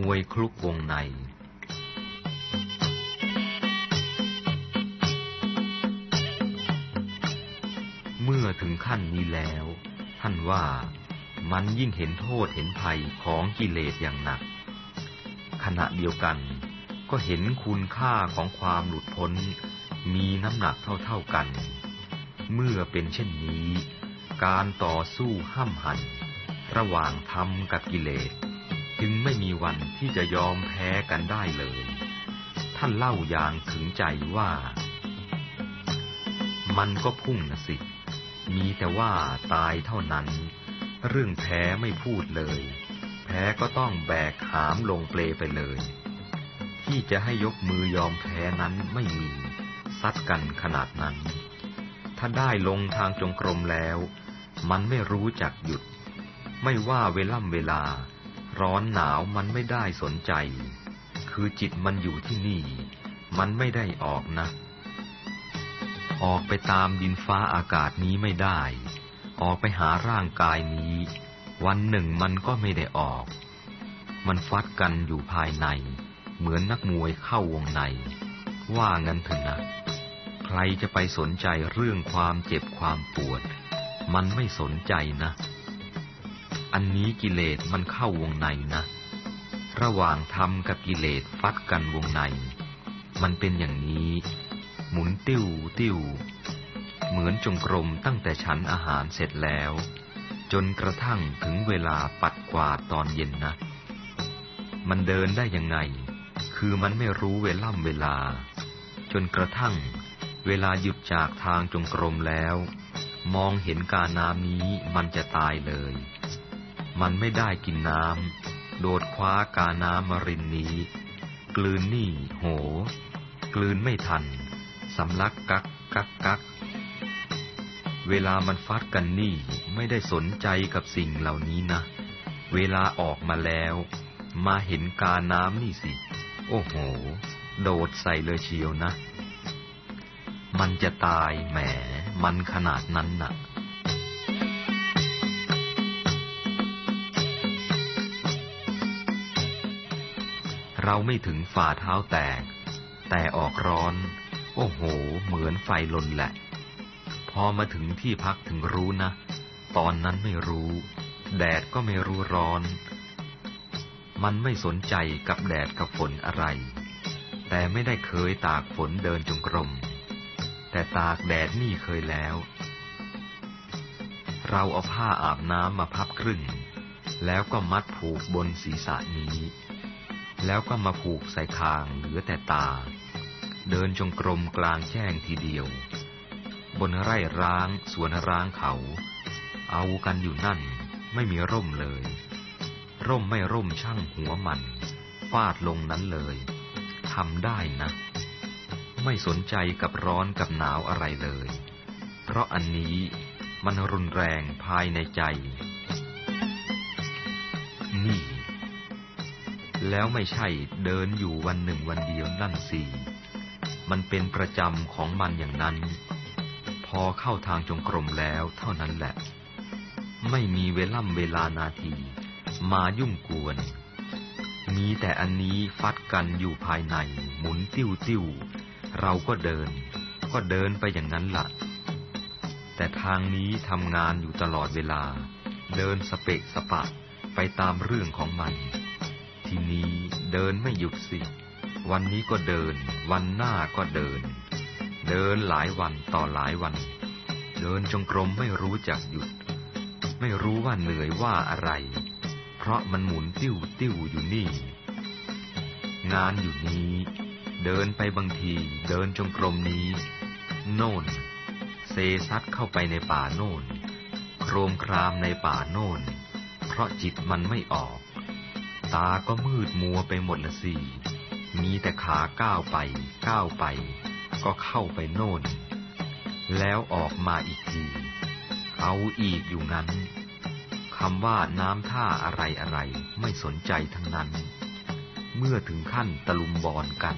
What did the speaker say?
มวยคลุกวงใน เมื่อถึงขั้นนี้แล้ว ท่านว่ามันยิ่งเห็นโทษเห็นภัยของกิเลสอย่างหนัก ขณะเดียวกันก็เห็นคุณค่าของความหลุดพ้น มีน้ำหนักเท่าๆกัน เมื่อเป็นเช่นนี้ การต่อสู้ห้ำหัน ระหว่างธรรมกับกิเลส จึงไม่มีวันที่จะยอมแพ้กันได้เลย ท่านเล่าอย่างถึงใจว่า มันก็พุ่งนะสิ มีแต่ว่าตายเท่านั้น เรื่องแพ้ไม่พูดเลย แพ้ก็ต้องแบกหามลงเปลไปเลย ที่จะให้ยกมือยอมแพ้นั้นไม่มี ซัดกันขนาดนั้น ถ้าได้ลงทางจงกรมแล้ว มันไม่รู้จักหยุด ไม่ว่าเวล่ำเวลา ร้อนหนาวมันไม่ได้สนใจ คือจิตมันอยู่ที่นี่ มันไม่ได้ออกนะ ออกไปตามดินฟ้าอากาศนี้ไม่ได้ ออกไปหาร่างกายนี้ วันหนึ่งมันก็ไม่ได้ออก มันฟัดกันอยู่ภายใน เหมือนนักมวยเข้าวงใน ว่างั้นเถอะนะ ใครจะไปสนใจเรื่องความเจ็บความปวด มันไม่สนใจนะ อันนี้กิเลสมันเข้าวงในนะ ระหว่างธรรมกับกิเลสฟัดกันวงใน มันเป็นอย่างนี้ หมุนติ้วติ้ว เหมือนจงกรมตั้งแต่ฉันอาหารเสร็จแล้ว จนกระทั่งถึงเวลาปัดกวาดตอนเย็นนะ มันเดินได้ยังไง คือมันไม่รู้เวล่ำเวลา จนกระทั่ง เวลาหยุดจากทางจงกรมแล้ว มองเห็นกาน้ำนี้มันจะตายเลย มันไม่ได้กินน้ำ โดดคว้ากาน้ำมารินนี้ กลืนนี่โห กลืนไม่ทัน สำลักกักกักกัก เวลามันฟัดกันนี่ไม่ได้สนใจกับสิ่งเหล่านี้นะ เวลาออกมาแล้ว มาเห็นกาน้ำนี่สิ โอ้โห โดดใส่เลยเชียวนะ มันจะตายแหม มันขนาดนั้นน่ะ เราไม่ถึงฝ่าเท้าแตก แต่ออกร้อน โอ้โห เหมือนไฟลนแหละ พอมาถึงที่พักถึงรู้นะ ตอนนั้นไม่รู้ แดดก็ไม่รู้ร้อน มันไม่สนใจกับแดดกับฝนอะไร แต่ไม่ได้เคยตากฝนเดินจงกรม แต่ตากแดดนี่เคยแล้ว เราเอาผ้าอาบน้ำมาพับครึ่ง แล้วก็มัดผูกบนศีรษะนี้ แล้วก็มาผูกใส่คางเหลือแต่ตา เดินจงกรมกลางแจ้งทีเดียว บนไร่ร้างสวนร้างเขา เอากันอยู่นั่นไม่มีร่มเลย ร่มไม่ร่มช่างหัวมันฟาดลงนั้นเลยทำได้นะ ไม่สนใจกับร้อนกับหนาวอะไรเลย เพราะอันนี้มันรุนแรงภายในใจ นี่ แล้วไม่ใช่เดินอยู่วันหนึ่งวันเดียวนั่นสิมันเป็นประจำของมันอย่างนั้น พอเข้าทางจงกรมแล้วเท่านั้นแหละ ไม่มีเวล่ำเวลานาที มายุ่งกวน มีแต่อันนี้ฟัดกันอยู่ภายใน หมุนติ้วติ้ว เราก็เดิน ก็เดินไปอย่างนั้นละ่ะ แต่ทางนี้ทำงานอยู่ตลอดเวลา เดินสเปะสปะไปตามเรื่องของมัน ทีนี้เดินไม่หยุดสิ วันนี้ก็เดิน วันหน้าก็เดิน เดินหลายวันต่อหลายวัน เดินจงกรมไม่รู้จักหยุด ไม่รู้ว่าเหนื่อยว่าอะไร เพราะมันหมุนติ้วติ้วอยู่นี่ งานอยู่นี้ เดินไปบางที เดินจงกรมนี้ โน่น เซซัดเข้าไปในป่าโน่น โครมครามในป่าโน่น เพราะจิตมันไม่ออก ตาก็มืดมัวไปหมดละสิ มีแต่ขาก้าวไป ก้าวไป ก็เข้าไปโน่น แล้วออกมาอีกที เอาอีกอยู่งั้นคำว่าน้ำท่าอะไรอะไรไม่สนใจทั้งนั้น เมื่อถึงขั้นตะลุมบอลกัน